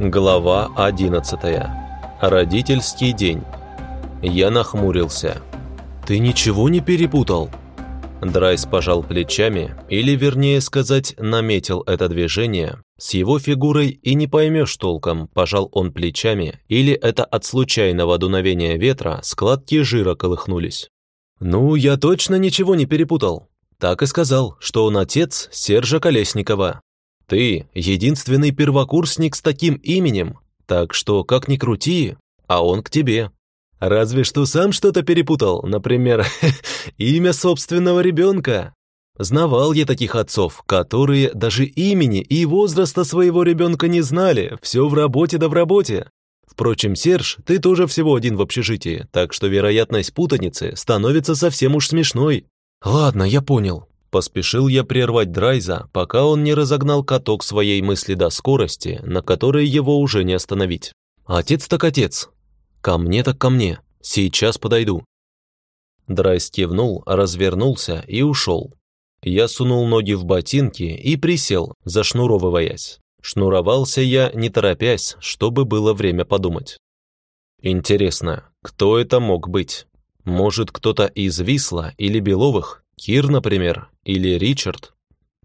Глава 11. Родительский день. Я нахмурился. «Ты ничего не перепутал?» Драйс пожал плечами, или, вернее сказать, наметил это движение. С его фигурой и не поймешь толком, пожал он плечами, или это от случайного дуновения ветра складки жира колыхнулись. «Ну, я точно ничего не перепутал. Так и сказал, что он отец Сержа Колесникова. Ты единственный первокурсник с таким именем, так что, как ни крути, а он к тебе. Разве что сам что-то перепутал, например, имя собственного ребенка. Знавал я таких отцов, которые даже имени и возраста своего ребенка не знали, все в работе да в работе. Впрочем, Серж, ты тоже всего один в общежитии, так что вероятность путаницы становится совсем уж смешной. Ладно, я понял. Поспешил я прервать Драйза, пока он не разогнал каток своей мысли до скорости, на которой его уже не остановить. Отец так отец, «Ко мне так ко мне. Сейчас подойду». Драйс кивнул, развернулся и ушел. Я сунул ноги в ботинки и присел, зашнуровываясь. Шнуровался я, не торопясь, чтобы было время подумать. Интересно, кто это мог быть? Может, кто-то из Висла или Беловых? Кир, например, или Ричард?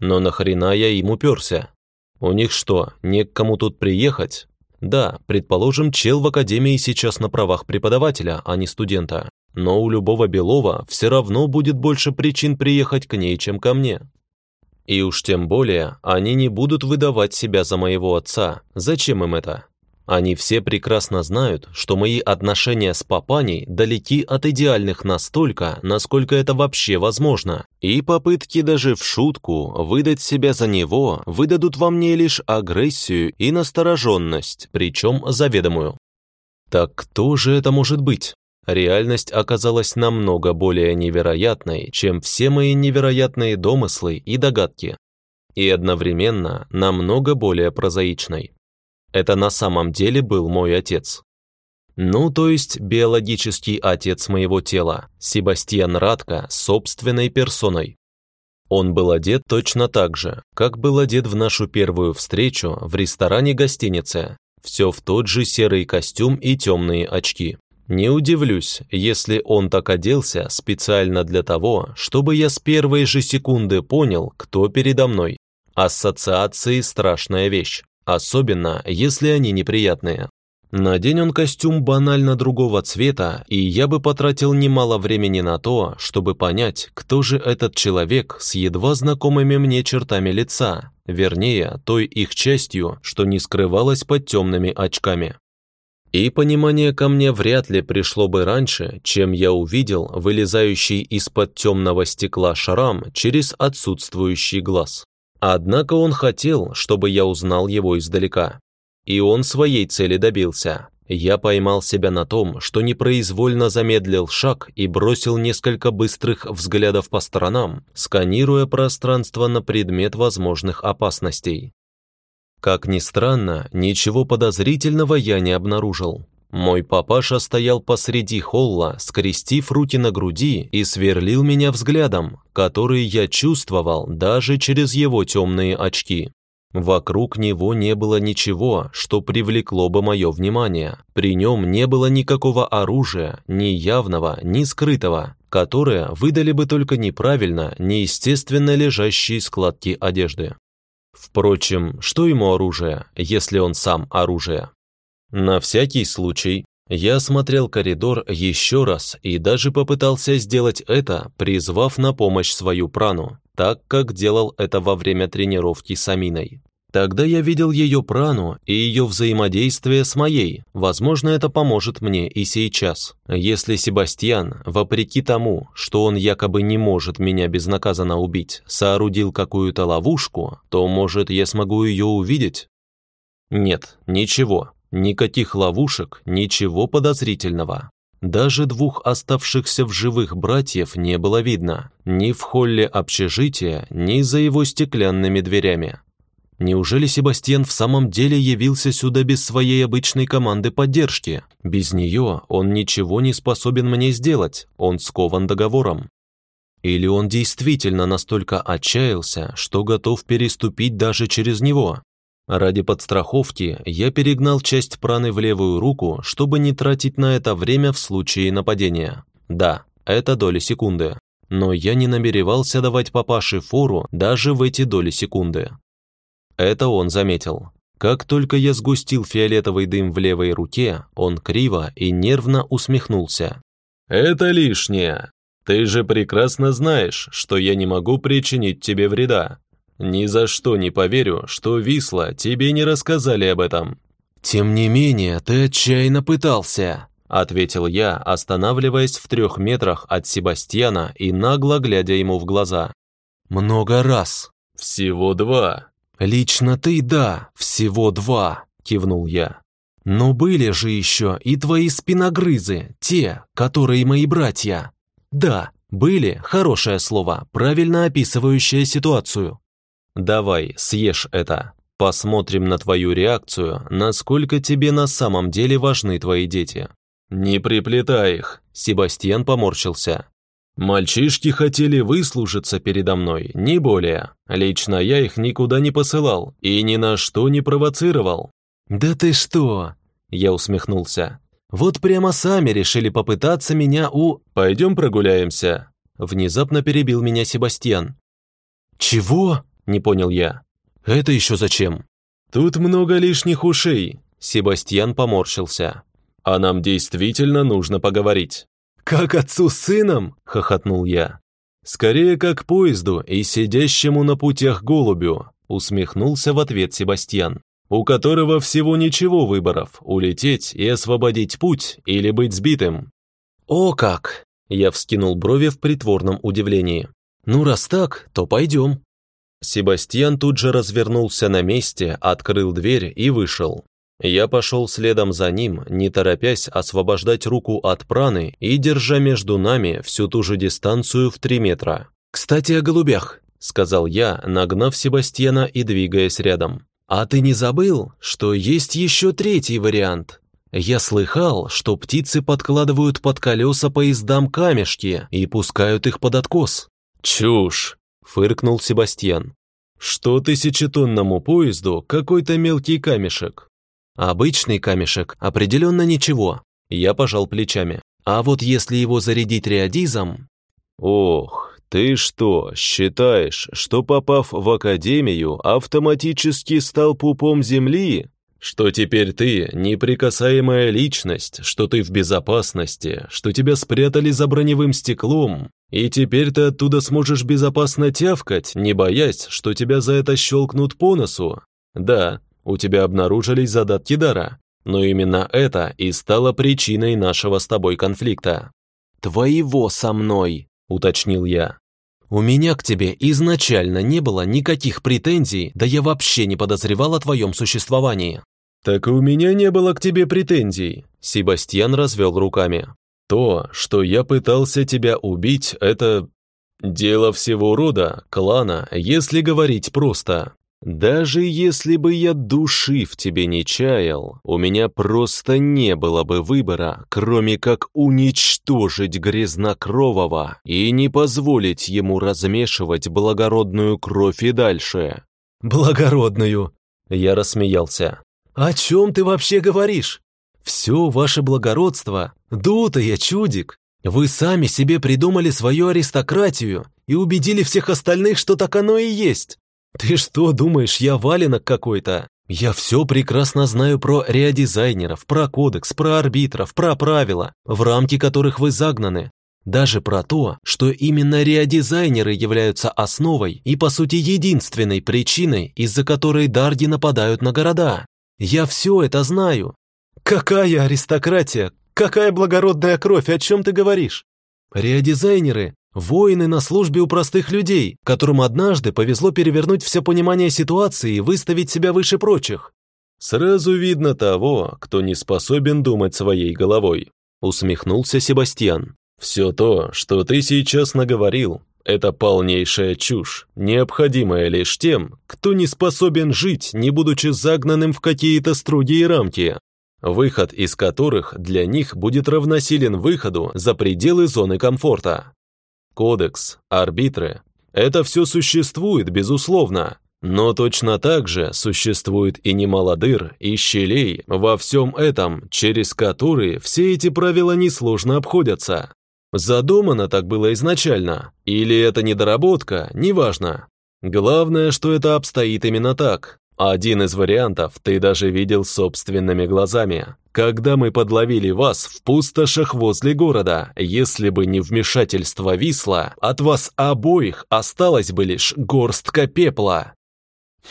Но нахрена я им уперся? У них что, не к кому тут приехать? Да, предположим, чел в академии сейчас на правах преподавателя, а не студента. Но у любого Белова все равно будет больше причин приехать к ней, чем ко мне. И уж тем более, они не будут выдавать себя за моего отца. Зачем им это? Они все прекрасно знают, что мои отношения с папаней далеки от идеальных настолько, насколько это вообще возможно, и попытки даже в шутку выдать себя за него выдадут во мне лишь агрессию и настороженность, причем заведомую. Так кто же это может быть? Реальность оказалась намного более невероятной, чем все мои невероятные домыслы и догадки, и одновременно намного более прозаичной. Это на самом деле был мой отец. Ну, то есть биологический отец моего тела, Себастьян Радко, собственной персоной. Он был одет точно так же, как был одет в нашу первую встречу в ресторане гостиницы. Все в тот же серый костюм и темные очки. Не удивлюсь, если он так оделся специально для того, чтобы я с первой же секунды понял, кто передо мной. Ассоциации – страшная вещь особенно если они неприятные. Надень он костюм банально другого цвета, и я бы потратил немало времени на то, чтобы понять, кто же этот человек с едва знакомыми мне чертами лица, вернее, той их частью, что не скрывалась под темными очками. И понимание ко мне вряд ли пришло бы раньше, чем я увидел вылезающий из-под темного стекла шрам через отсутствующий глаз. Однако он хотел, чтобы я узнал его издалека. И он своей цели добился. Я поймал себя на том, что непроизвольно замедлил шаг и бросил несколько быстрых взглядов по сторонам, сканируя пространство на предмет возможных опасностей. Как ни странно, ничего подозрительного я не обнаружил. Мой папаша стоял посреди холла, скрестив руки на груди и сверлил меня взглядом, который я чувствовал даже через его темные очки. Вокруг него не было ничего, что привлекло бы мое внимание. При нем не было никакого оружия, ни явного, ни скрытого, которое выдали бы только неправильно, неестественно лежащие складки одежды. Впрочем, что ему оружие, если он сам оружие? На всякий случай я осмотрел коридор еще раз и даже попытался сделать это, призвав на помощь свою прану, так как делал это во время тренировки с Аминой. Тогда я видел ее прану и ее взаимодействие с моей. Возможно, это поможет мне и сейчас. Если Себастьян, вопреки тому, что он якобы не может меня безнаказанно убить, соорудил какую-то ловушку, то, может, я смогу ее увидеть? Нет, ничего. Никаких ловушек, ничего подозрительного. Даже двух оставшихся в живых братьев не было видно, ни в холле общежития, ни за его стеклянными дверями. Неужели Себастьян в самом деле явился сюда без своей обычной команды поддержки? Без нее он ничего не способен мне сделать, он скован договором. Или он действительно настолько отчаялся, что готов переступить даже через него? Ради подстраховки я перегнал часть праны в левую руку, чтобы не тратить на это время в случае нападения. Да, это доли секунды. Но я не намеревался давать папаше фору даже в эти доли секунды. Это он заметил. Как только я сгустил фиолетовый дым в левой руке, он криво и нервно усмехнулся. «Это лишнее. Ты же прекрасно знаешь, что я не могу причинить тебе вреда. Ни за что не поверю, что Висла тебе не рассказали об этом». «Тем не менее, ты отчаянно пытался», — ответил я, останавливаясь в трех метрах от Себастьяна и нагло глядя ему в глаза. «Много раз». «Всего два». «Лично ты, да, всего два», — кивнул я. «Но были же еще и твои спиногрызы, те, которые мои братья». «Да, были, хорошее слово, правильно описывающее ситуацию». Давай, съешь это. Посмотрим на твою реакцию, насколько тебе на самом деле важны твои дети. Не приплетай их, Себастьян поморщился. Мальчишки хотели выслужиться передо мной, не более. Лично я их никуда не посылал и ни на что не провоцировал. Да ты что? Я усмехнулся. Вот прямо сами решили попытаться меня у... Пойдем прогуляемся. Внезапно перебил меня Себастьян. Чего? Не понял я. Это еще зачем? Тут много лишних ушей. Себастьян поморщился. А нам действительно нужно поговорить. Как отцу с сыном? Хохотнул я. Скорее как поезду и сидящему на путях голубю, усмехнулся в ответ Себастьян, у которого всего ничего выборов – улететь и освободить путь или быть сбитым. «О как!» – я вскинул брови в притворном удивлении. «Ну, раз так, то пойдем». Себастьян тут же развернулся на месте, открыл дверь и вышел. Я пошел следом за ним, не торопясь освобождать руку от праны и держа между нами всю ту же дистанцию в три метра. «Кстати, о голубях», — сказал я, нагнав Себастьяна и двигаясь рядом. «А ты не забыл, что есть еще третий вариант? Я слыхал, что птицы подкладывают под колеса поездам камешки и пускают их под откос». «Чушь!» Фыркнул Себастьян. «Что тысячетонному поезду какой-то мелкий камешек?» «Обычный камешек, определенно ничего». Я пожал плечами. «А вот если его зарядить реодизом...» «Ох, ты что, считаешь, что попав в академию, автоматически стал пупом земли? Что теперь ты неприкасаемая личность, что ты в безопасности, что тебя спрятали за броневым стеклом, и теперь ты оттуда сможешь безопасно тявкать, не боясь, что тебя за это щелкнут по носу. Да, у тебя обнаружились задатки дара, но именно это и стало причиной нашего с тобой конфликта. «Твоего со мной», — уточнил я. «У меня к тебе изначально не было никаких претензий, да я вообще не подозревал о твоем существовании». «Так и у меня не было к тебе претензий», — Себастьян развел руками. То, что я пытался тебя убить, это... Дело всего рода, клана, если говорить просто. Даже если бы я души в тебе не чаял, у меня просто не было бы выбора, кроме как уничтожить грязнокрового и не позволить ему размешивать благородную кровь и дальше. «Благородную!» Я рассмеялся. «О чем ты вообще говоришь? Все ваше благородство, дутая чудик. Вы сами себе придумали свою аристократию и убедили всех остальных, что так оно и есть. Ты что думаешь, я валенок какой-то? Я все прекрасно знаю про реодизайнеров, про кодекс, про арбитров, про правила, в рамки которых вы загнаны. Даже про то, что именно реодизайнеры являются основой и, по сути, единственной причиной, из-за которой дарди нападают на города. Я все это знаю, «Какая аристократия? Какая благородная кровь? О чем ты говоришь?» «Реодизайнеры – воины на службе у простых людей, которым однажды повезло перевернуть все понимание ситуации и выставить себя выше прочих». «Сразу видно того, кто не способен думать своей головой», – усмехнулся Себастьян. «Все то, что ты сейчас наговорил, это полнейшая чушь, необходимая лишь тем, кто не способен жить, не будучи загнанным в какие-то строгие рамки выход из которых для них будет равносилен выходу за пределы зоны комфорта. Кодекс, арбитры – это все существует, безусловно, Но точно так же существует и немало дыр и щелей во всем этом, через которые все эти правила несложно обходятся. Задумано так было изначально, или это недоработка, неважно. Главное, что это обстоит именно так. Один из вариантов ты даже видел собственными глазами. Когда мы подловили вас в пустошах возле города, если бы не вмешательство Висла, от вас обоих осталась бы лишь горстка пепла.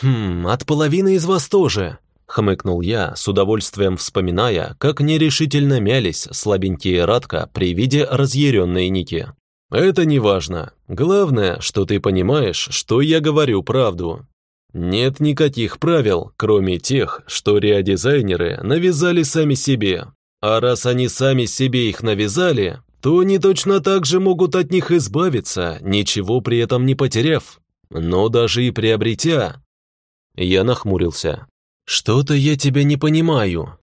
Хм, от половины из вас тоже, хмыкнул я, с удовольствием вспоминая, как нерешительно мялись слабенькие Радка при виде разъяренной Ники. Это не важно. Главное, что ты понимаешь, что я говорю правду. Нет никаких правил, кроме тех, что реодизайнеры навязали сами себе. А раз они сами себе их навязали, то они точно так же могут от них избавиться, ничего при этом не потеряв. Но даже и приобретя. Я нахмурился. «Что-то я тебя не понимаю.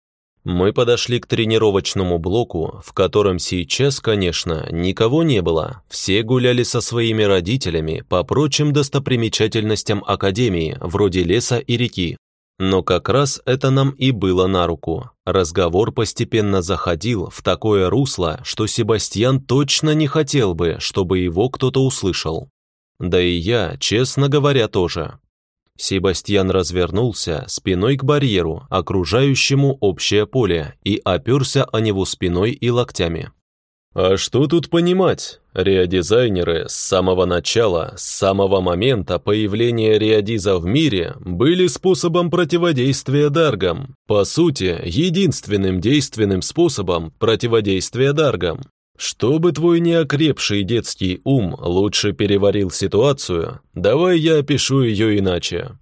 Мы подошли к тренировочному блоку, в котором сейчас, конечно, никого не было. Все гуляли со своими родителями по прочим достопримечательностям Академии, вроде леса и реки. Но как раз это нам и было на руку. Разговор постепенно заходил в такое русло, что Себастьян точно не хотел бы, чтобы его кто-то услышал. Да и я, честно говоря, тоже. Себастьян развернулся спиной к барьеру, окружающему общее поле, и оперся о него спиной и локтями. А что тут понимать? Реодизайнеры с самого начала, с самого момента появления реодиза в мире были способом противодействия даргам. По сути, единственным действенным способом противодействия даргам. Чтобы твой неокрепший детский ум лучше переварил ситуацию, давай я опишу ее иначе.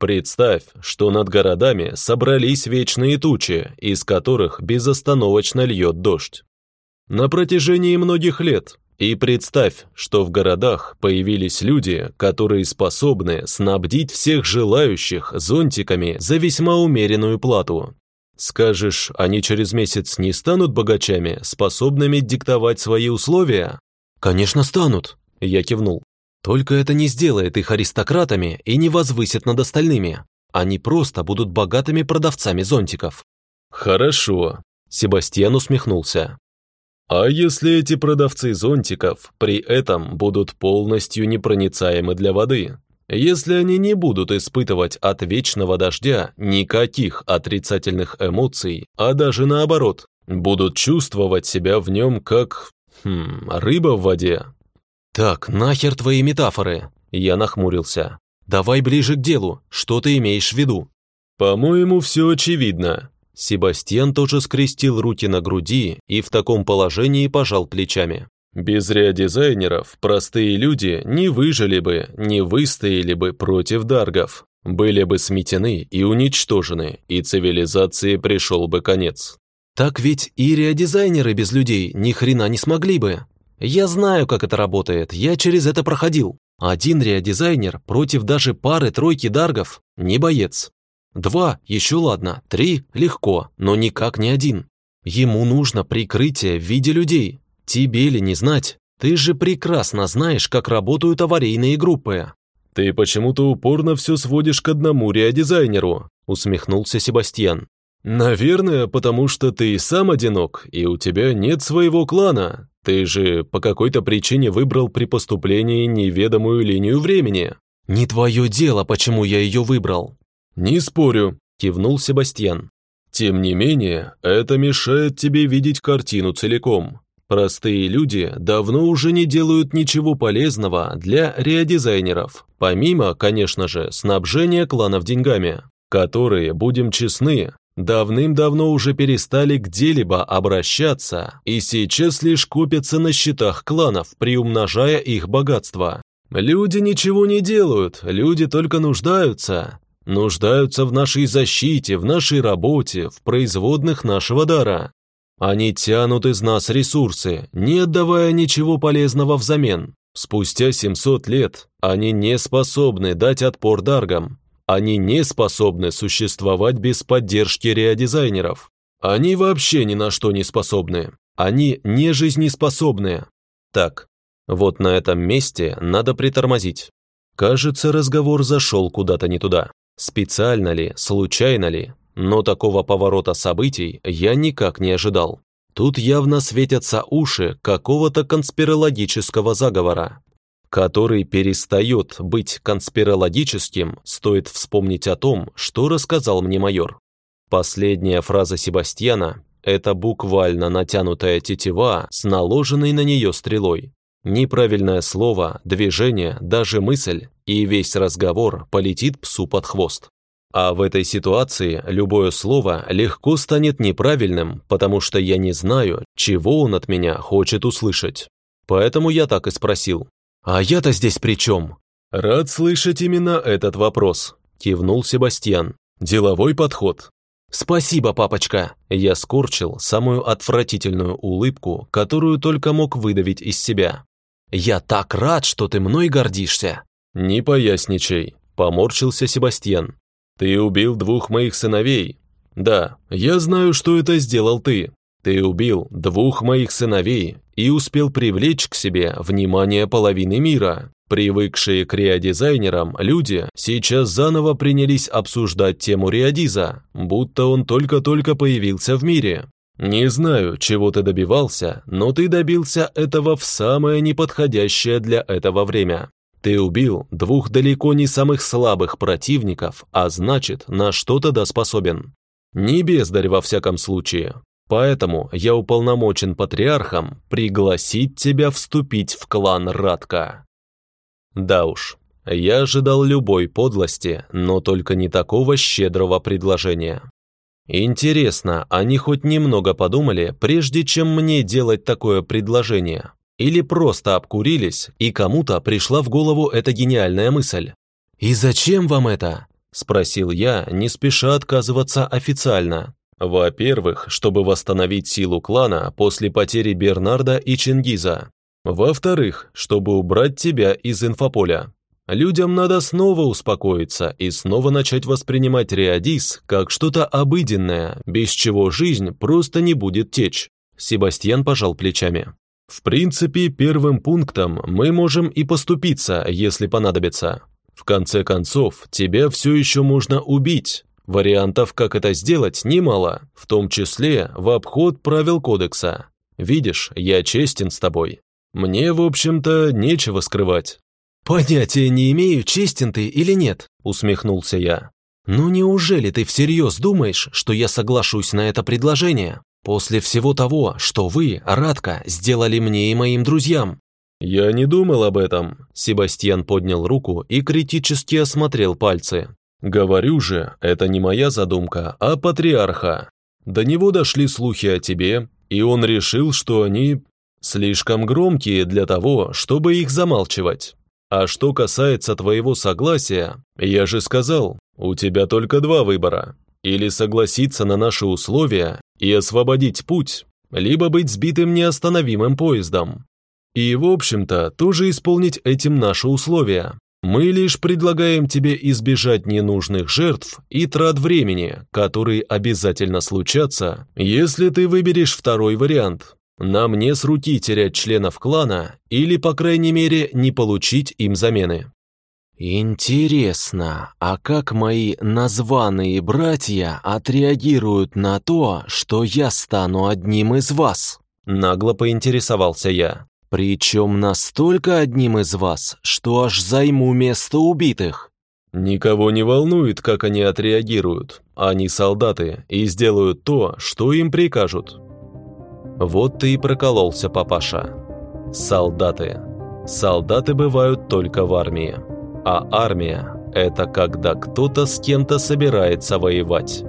Представь, что над городами собрались вечные тучи, из которых безостановочно льет дождь. На протяжении многих лет. И представь, что в городах появились люди, которые способны снабдить всех желающих зонтиками за весьма умеренную плату. Скажешь, они через месяц не станут богачами, способными диктовать свои условия? Конечно, станут, я кивнул. Только это не сделает их аристократами и не возвысит над остальными. Они просто будут богатыми продавцами зонтиков. Хорошо, Себастьян усмехнулся. А если эти продавцы зонтиков при этом будут полностью непроницаемы для воды? Если они не будут испытывать от вечного дождя никаких отрицательных эмоций, а даже наоборот, будут чувствовать себя в нем как... Хм, рыба в воде. Так, нахер твои метафоры? Я нахмурился. Давай ближе к делу, что ты имеешь в виду? По-моему, все очевидно. Себастьян тоже скрестил руки на груди и в таком положении пожал плечами. Без реодизайнеров простые люди не выжили бы, не выстояли бы против даргов, были бы сметены и уничтожены, и цивилизации пришел бы конец. Так ведь и реодизайнеры без людей ни хрена не смогли бы. Я знаю, как это работает, я через это проходил. Один реодизайнер против даже пары-тройки даргов – не боец. Два – еще ладно, три – легко, но никак не один. Ему нужно прикрытие в виде людей, Тебе ли не знать? Ты же прекрасно знаешь, как работают аварийные группы. Ты почему-то упорно все сводишь к одному реодизайнеру, усмехнулся Себастьян. Наверное, потому что ты сам одинок, и у тебя нет своего клана. Ты же по какой-то причине выбрал при поступлении неведомую линию времени. Не твое дело, почему я ее выбрал. Не спорю, кивнул Себастьян. Тем не менее, это мешает тебе видеть картину целиком. Простые люди давно уже не делают ничего полезного для реодизайнеров, помимо, конечно же, снабжения кланов деньгами, которые, будем честны, давным-давно уже перестали где-либо обращаться и сейчас лишь копятся на счетах кланов, приумножая их богатство. Люди ничего не делают, люди только нуждаются. Нуждаются в нашей защите, в нашей работе, в производных нашего дара. Они тянут из нас ресурсы, не отдавая ничего полезного взамен. Спустя 700 лет они не способны дать отпор даргам. Они не способны существовать без поддержки реодизайнеров. Они вообще ни на что не способны. Они не жизнеспособны. Так, вот на этом месте надо притормозить. Кажется, разговор зашел куда-то не туда. Специально ли, случайно ли, но такого поворота событий я никак не ожидал. Тут явно светятся уши какого-то конспирологического заговора, который перестает быть конспирологическим, стоит вспомнить о том, что рассказал мне майор. Последняя фраза Себастьяна – это буквально натянутая тетива с наложенной на нее стрелой. Неправильное слово, движение, даже мысль, и весь разговор полетит псу под хвост. А в этой ситуации любое слово легко станет неправильным, потому что я не знаю, чего он от меня хочет услышать. Поэтому я так и спросил. «А я-то здесь при чем?» «Рад слышать именно этот вопрос», – кивнул Себастьян. «Деловой подход. «Спасибо, папочка!» Я скорчил самую отвратительную улыбку, которую только мог выдавить из себя. «Я так рад, что ты мной гордишься!» «Не поясничай», – поморщился Себастьян. «Ты убил двух моих сыновей. Да, я знаю, что это сделал ты. Ты убил двух моих сыновей и успел привлечь к себе внимание половины мира. Привыкшие к реодизайнерам люди сейчас заново принялись обсуждать тему реодиза, будто он только-только появился в мире. Не знаю, чего ты добивался, но ты добился этого в самое неподходящее для этого время. Ты убил двух далеко не самых слабых противников, а значит, на что-то да способен. Не бездарь во всяком случае. Поэтому я уполномочен патриархом пригласить тебя вступить в клан Радка. Да уж, я ожидал любой подлости, но только не такого щедрого предложения. Интересно, они хоть немного подумали, прежде чем мне делать такое предложение? Или просто обкурились, и кому-то пришла в голову эта гениальная мысль? «И зачем вам это?» – спросил я, не спеша отказываться официально. Во-первых, чтобы восстановить силу клана после потери Бернарда и Чингиза. Во-вторых, чтобы убрать тебя из инфополя. Людям надо снова успокоиться и снова начать воспринимать Реодис как что-то обыденное, без чего жизнь просто не будет течь. Себастьян пожал плечами. В принципе, первым пунктом мы можем и поступиться, если понадобится. В конце концов, тебя все еще можно убить. Вариантов, как это сделать, немало, в том числе в обход правил кодекса. Видишь, я честен с тобой. Мне, в общем-то, нечего скрывать. «Понятия не имею, честен ты или нет», – усмехнулся я. «Ну неужели ты всерьез думаешь, что я соглашусь на это предложение? После всего того, что вы, Радка, сделали мне и моим друзьям?» «Я не думал об этом», – Себастьян поднял руку и критически осмотрел пальцы. «Говорю же, это не моя задумка, а патриарха. До него дошли слухи о тебе, и он решил, что они слишком громкие для того, чтобы их замалчивать. А что касается твоего согласия, я же сказал, у тебя только два выбора. Или согласиться на наши условия и освободить путь, либо быть сбитым неостановимым поездом. И, в общем-то, тоже исполнить этим наши условия. Мы лишь предлагаем тебе избежать ненужных жертв и трат времени, которые обязательно случатся, если ты выберешь второй вариант. Нам не с руки терять членов клана или, по крайней мере, не получить им замены. Интересно, а как мои названные братья отреагируют на то, что я стану одним из вас? Нагло поинтересовался я. Причем настолько одним из вас, что аж займу место убитых. Никого не волнует, как они отреагируют. Они солдаты и сделают то, что им прикажут. Вот ты и прокололся, папаша. Солдаты. Солдаты бывают только в армии. А армия – это когда кто-то с кем-то собирается воевать.